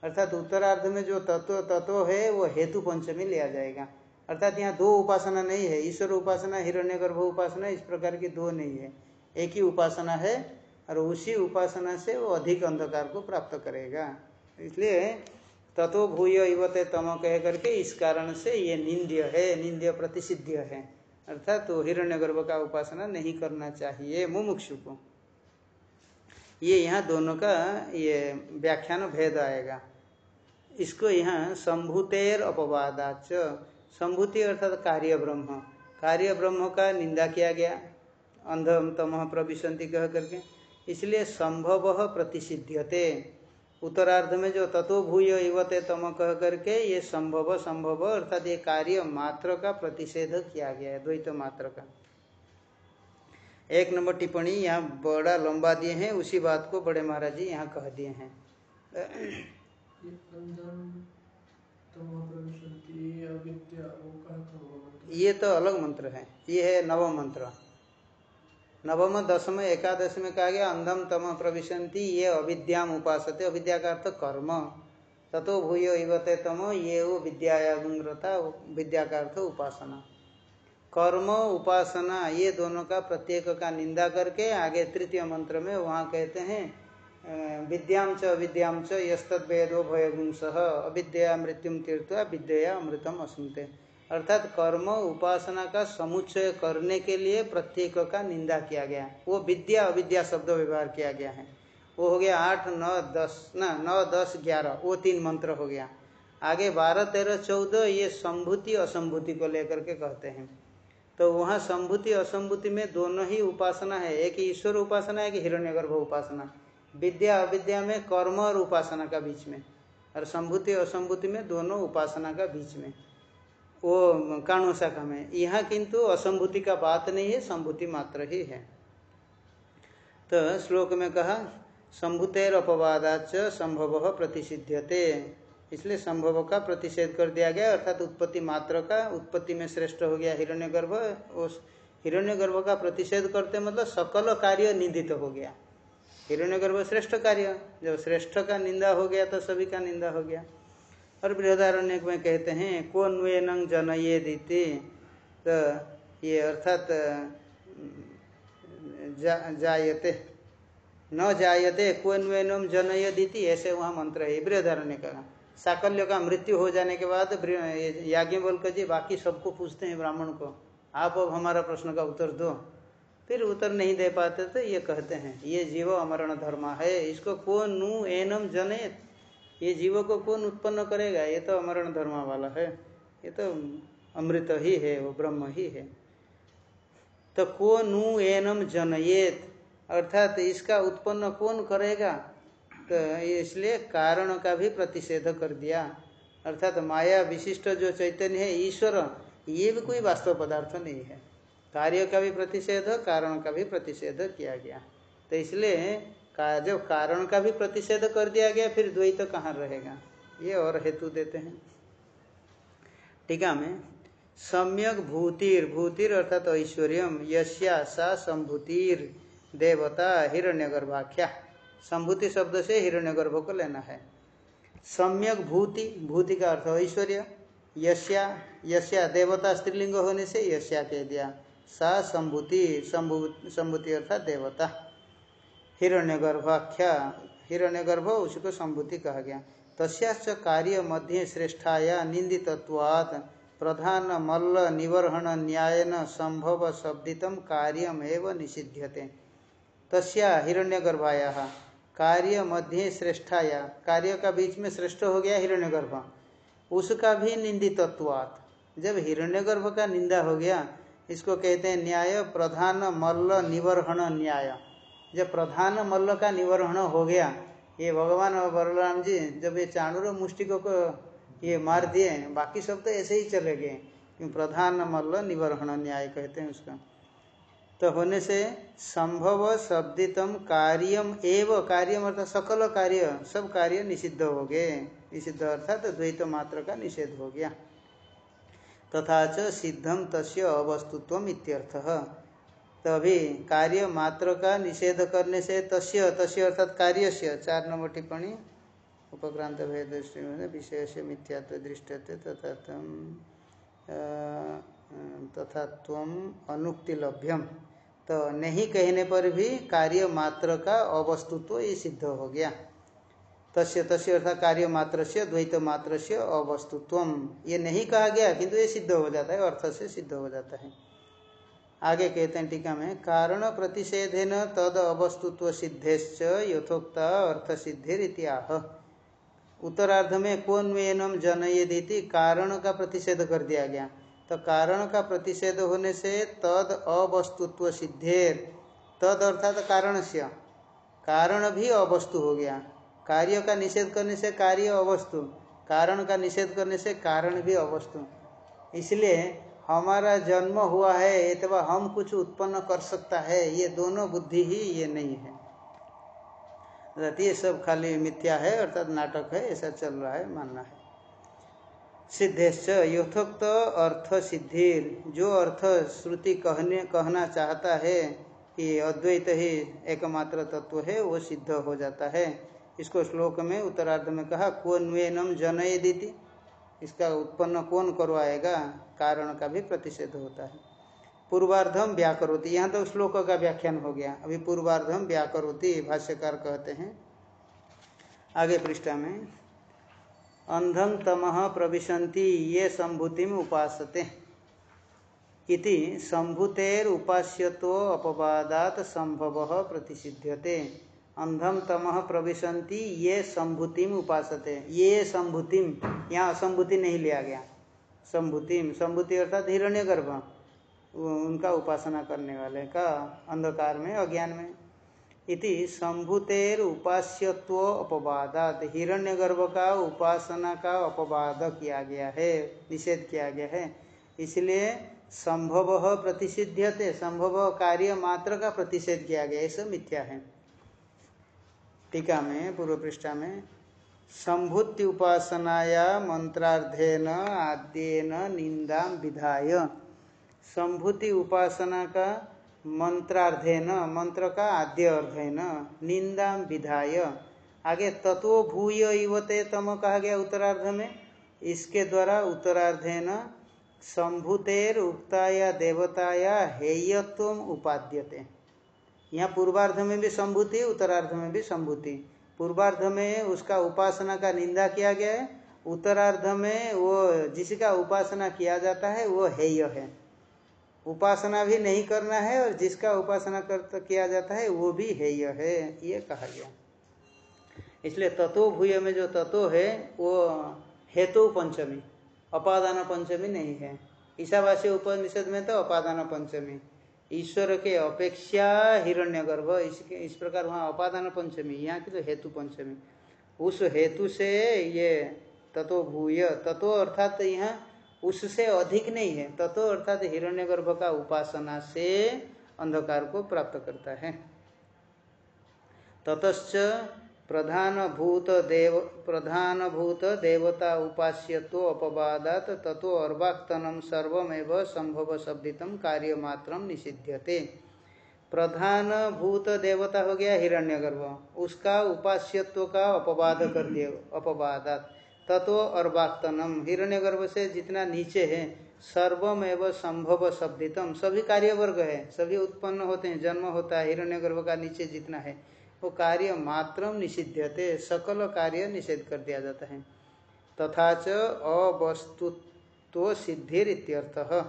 अर्थात उत्तरार्ध में जो तत्व तत्व है, वो हेतु पंचमी लिया जाएगा। अर्थात यहाँ दो उपासना नहीं है। ईश्वर उपासना, हिरण्यगर्भ उपासना, इस प्रकार की दो नहीं है। एक ही उपासना है और उसी उपासना से वो अधिक अंधकार को प्राप्त करेगा। इसलिए तत्व भूय इवते तम कह करके इस कारण से ये निंद्य है, निंद्य प्रतिषिध्य है। अर्थात तो हिरण्यगर्भ का उपासना नहीं करना चाहिए मुमुक्षु को। ये यहाँ दोनों का ये व्याख्यान भेद आएगा। इसको यहाँ संभूतेर अपवादाच। संभूति अर्थात कार्य ब्रह्म कार्य ब्रह्म का निंदा किया गया। अंधम तम प्रविशंति कह करके। इसलिए संभव प्रतिषिध्यते। उत्तरार्ध में जो तत्व भूय युवते तम कह करके ये संभव संभव अर्थात ये कार्य मात्र का प्रतिषेध किया गया है, द्वैत मात्र का। एक नंबर टिप्पणी, यहाँ बड़ा लंबा दिए हैं, उसी बात को बड़े महाराज जी यहाँ कह दिए हैं। ये तो अलग मंत्र है। ये है नवम मंत्र। नवम, दसम एकादश में कहा गया अंधम, तम प्रविशंति ये अविद्याम उपासते। अविद्या का अर्थ कर्म। ततो भूय इवते तम, ये वो विद्यायाग्रता विद्या का अर्थ उपासना। कर्म, उपासना, ये दोनों का प्रत्येक का निंदा करके आगे तृतीय मंत्र में वहाँ कहते हैं विद्याम च अविद्याम च अविद्या मृत्युम तीर्थ विद्या अमृतम असुनते अर्थात कर्म उपासना का समुच्चय करने के लिए प्रत्येक का निंदा किया गया। वो विद्या, अविद्या शब्द व्यवहार किया गया है। वो हो गया आठ, नौ, दस, न, नौ, दस, ग्यारह, वो तीन मंत्र हो गया। आगे बारह, तेरह, चौदह, ये संभूति, असंभूति को लेकर के कहते हैं। तो वहाँ संभूति, असंभूति में दोनों ही उपासना है। एक ईश्वर उपासना है कि हिरण्यगर्भ उपासना। विद्या अविद्या में कर्म और उपासना का बीच में। और संभूति असंभूति में दोनों उपासना का बीच में। वो काणु शाखा में। यहाँ किंतु असंभूति का बात नहीं है, संभूति मात्र ही है। तो श्लोक में कहा संभुतेर अपवादाच संभव प्रतिषिध्यते। इसलिए संभव का प्रतिषेध कर दिया गया, अर्थात उत्पत्ति मात्र का, उत्पत्ति में श्रेष्ठ हो गया हिरण्यगर्भ। उस हिरण्यगर्भ का प्रतिषेध करते मतलब सकल कार्य निंदित हो गया। हिरण्यगर्भ श्रेष्ठ कार्य। जब श्रेष्ठ का निंदा हो गया तो सभी का निंदा हो गया। और बृहदारण्य में कहते हैं को न्वेन जन ये दीति? तो ये अर्थात जा, जायते। न जायते को न्वेनम जनय दीति? ऐसे वहाँ मंत्र है बृहदारण्य का। साकल्य का मृत्यु हो जाने के बाद याज्ञ बोलकर जी बाकी सबको पूछते हैं ब्राह्मण को आप अब हमारा प्रश्न का उत्तर दो। फिर उत्तर नहीं दे पाते तो ये कहते हैं, ये जीव अमरण धर्म है, इसको कौन नु एनम जनेत? ये जीव को कौन उत्पन्न करेगा? ये तो अमरण धर्म वाला है, ये तो अमृत ही है, वो ब्रह्म ही है। तो को नु एनम जनयेत अर्थात इसका उत्पन्न कौन करेगा? तो इसलिए कारण का भी प्रतिषेध कर दिया। अर्थात माया विशिष्ट जो चैतन्य है, ईश्वर, ये भी कोई वास्तव पदार्थ नहीं है। कार्य का भी प्रतिषेध, कारण का भी प्रतिषेध किया गया। तो इसलिए का, जब कारण का भी प्रतिषेध कर दिया गया, फिर द्वैत तो कहाँ रहेगा? ये और हेतु देते हैं। टीका में सम्यक भूतिर भूतिर अर्थात तो ऐश्वर्य यश्या सा संभूतिर, देवता हिरण्यगर्भाख्या। संभूति शब्द से हिरण्यगर्भ को लेना है। सम्यक भूति भूति का अर्थ ऐश्वर्य। यश्या यश्या देवता स्त्रीलिंग होने से यश्या कह दिया। सा संभूति संभूति अर्थात देवता। हिरण्यगर्भाख्या हिरण्यगर्भ उसको संभूति कहा गया। तस्याच कार्य मध्य श्रेष्ठाया निंदितत्वात् प्रधान मल्ल निवर्हण न्यायन संभव शब्दितम कार्यमेव निषिध्यते। तस्या हिरण्यगर्भाया कार्य मध्य श्रेष्ठाया, कार्य का बीच में श्रेष्ठ हो गया हिरण्यगर्भ। उसका भी निंदितत्वात्। जब हिरण्यगर्भ का निंदा हो गया इसको कहते हैं न्याय, प्रधान मल्ल, निवर्हण न्याय। जब प्रधान मल्ल का निवर्हण हो गया, ये भगवान बलराम जी जब ये चाणुर मुष्टिकों को ये मार दिए, बाकी सब तो ऐसे ही चले गए। क्योंकि प्रधान मल्ल, निवर्हण न्याय कहते हैं उसका। तो होने से संभव शब्दितम कार्यम एव, कार्यम अर्थात सकल कार्य, सब कार्य निषिद्ध हो गए। निषिद्ध अर्थात तो द्वैत मात्र का निषेध हो गया। तथा च सिद्धम तस्य अवस्तुत्व इत्यर्थ। तभी कार्य मात्र का निषेध करने से तस्य तस्य अर्थात कार्य से चार नंबर टिप्पणी उपक्रांत भेद दृष्टि में विषय से मिथ्यात्व दृष्टते तथा तम तथा तम अनुक्ति लभ्यम तो नहीं कहने पर भी कार्य मात्र का अवस्तुत्व ये सिद्ध हो गया। तस्य तस्य अर्थात कार्य मात्र से द्वैत मात्र से अवस्तुत्व ये नहीं कहा गया, किंतु ये सिद्ध हो जाता है, अर्थ से सिद्ध हो जाता है। आगे कहते हैं टीका में, कारण प्रतिषेधेन तद अवस्तुत्व सिद्धेश्च यथोक्ता अर्थ सिद्धिर इत्याह उत्तरार्ध में कौन वेनम जनयदिति कारण का प्रतिषेध कर दिया गया। तो कारण का प्रतिषेध होने से तद अवस्तुत्व सिद्धेर, तद अर्थात कारण से कारण भी अवस्तु हो गया। कार्य का निषेध करने से कार्य अवस्तु, कारण का निषेध करने से कारण भी अवस्तु। इसलिए हमारा जन्म हुआ है अथवा हम कुछ उत्पन्न कर सकता है, ये दोनों बुद्धि ही ये नहीं है। अर्थात ये सब खाली मिथ्या है, अर्थात नाटक है, ऐसा चल रहा है, मानना है। सिद्धेश्च यथोक्त अर्थ सिद्धिर, जो अर्थ श्रुति कहने, कहना चाहता है कि अद्वैत ही एकमात्र तत्व है, वो सिद्ध हो जाता है। इसको श्लोक में, उत्तरार्ध में कहा कौन वेनम जनय दीति इसका उत्पन्न कौन करवाएगा? कारण का भी प्रतिषेध होता है। पूर्वार्धम व्याकरोति। यहाँ तो श्लोक का व्याख्यान हो गया। अभी पूर्वार्धम व्याकरोति भाष्यकार कहते हैं। आगे पृष्ठा में अंधम तमह प्रविशंति ये संभूतिम उपासते। इति संभूतेर उपास्यतो अपवादात संभव प्रतिषिध्यते। अंधम तमह प्रविशंति ये संभूतिम उपासते। ये संभूतिम यहाँ असंभूति नहीं लिया गया। संभूतिम संभूति अर्थात हिरण्य गर्भ उनका उपासना करने वाले का अंधकार में, अज्ञान में। इति संभूतेर उपास्यत्व अपवादात। हिरण्य गर्भ का उपासना का अपवाद किया गया है, निषेध किया गया है। इसलिए संभव प्रतिषिध्यते, संभव कार्य मात्र का प्रतिषेध किया गया, ऐसा मिथ्या है। टीका में, पूर्व पृष्ठा में संभूति उपासनाया मंत्रार्धेन आद्यन निंदा विधाय। संभूति उपासना का मंत्रार्धेन, मंत्र का आद्य अर्धेन निंदा विधाय। आगे तत्व भूय इवते तम कहा गया उत्तरार्ध में। इसके द्वारा उत्तरार्धेन संभूतेर उक्ताया देवताया हेयत्व उपाद्यते। यहाँ पूर्वार्ध में भी संभूति, उत्तरार्ध में भी संभूति। पूर्वार्ध में उसका उपासना का निंदा किया गया है। उत्तरार्ध में वो जिसका उपासना किया जाता है, वो हेय है। उपासना भी नहीं करना है और जिसका उपासना कर तो किया जाता है, वो भी हेय है, ये कहा गया। इसलिए तत्व भूय में जो तत्व है, वो हेतु पंचमी, अपादान पंचमी नहीं है। ईशावासी उपनिषद में तो अपादान पंचमी। ईश्वर के अपेक्षा हिरण्यगर्भ इसके इस प्रकार वहाँ अपादान पंचमी, यहाँ की तो हेतु पंचमी। उस हेतु से ये तत्व भूय तत्व अर्थात यहाँ उससे अधिक नहीं है, तत्व अर्थात हिरण्यगर्भ का उपासना से अंधकार को प्राप्त करता है। ततश्च प्रधान भूत देव प्रधान भूत देवता उपास्यत्व अपवादात तत्व अर्वाक्तनम सर्वमेव संभव शब्दितम कार्यमात्र निषिध्यते। प्रधान भूत देवता हो गया हिरण्यगर्भ। उसका उपास्यत्व का अपवाद कर दिए अपवादात तत्व अर्वाक्तनम हिरण्यगर्भ से जितना नीचे है सर्वम एवं संभव शब्दितम सभी कार्य वर्ग है, सभी उत्पन्न होते हैं, जन्म होता है, हिरण्यगर्भ का नीचे जितना है। वो कार्य मात्र निषिध्यते, सकल कार्य निषेध कर दिया जाता है। तथा च अवस्तुत्व सिद्धिर इत्यर्थ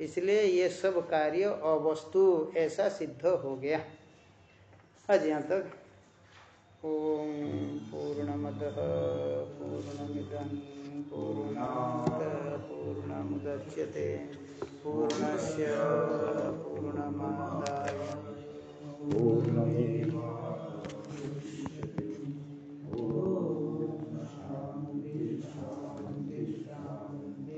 इसलिए ये सब कार्य अवस्तु ऐसा सिद्ध हो गया। आज यहाँ तक। ओम पूर्णमद पूर्णमिदं पूर्णात् पूर्णमुदच्यते। पूर्णस्य पूर्णमादाय। पूर्णमेव।